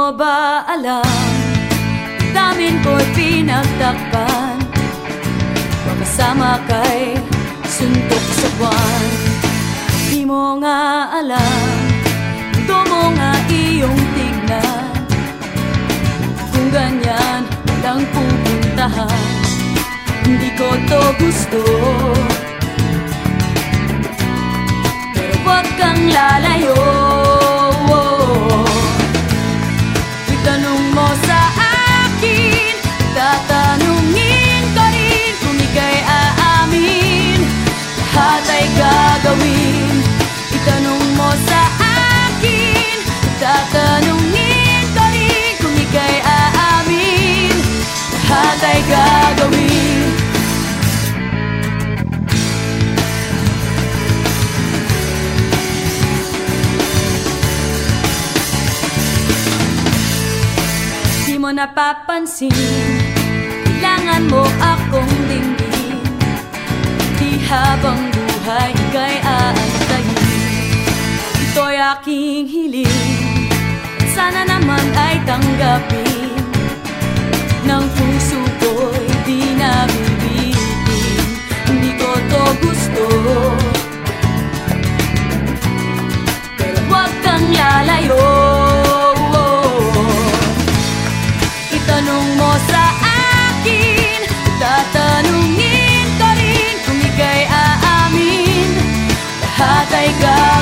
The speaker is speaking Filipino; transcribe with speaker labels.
Speaker 1: mo ba alam Damin ko'y pinagtakpan. Makasama kay suntok sa buwan. Di mo nga alam. Gusto mo nga iyong tignan. Kung ganyan lang pupuntahan. Hindi ko to gusto Ay gagawin. Di mo napapansin Kailangan mo akong dinggin Di habang buhay ika'y aantayin. Ito'y aking hiling Sana naman ay tanggapin tanong mo sa akin Tatanungin ko rin kung ika'y aamin. Lahat ay gawin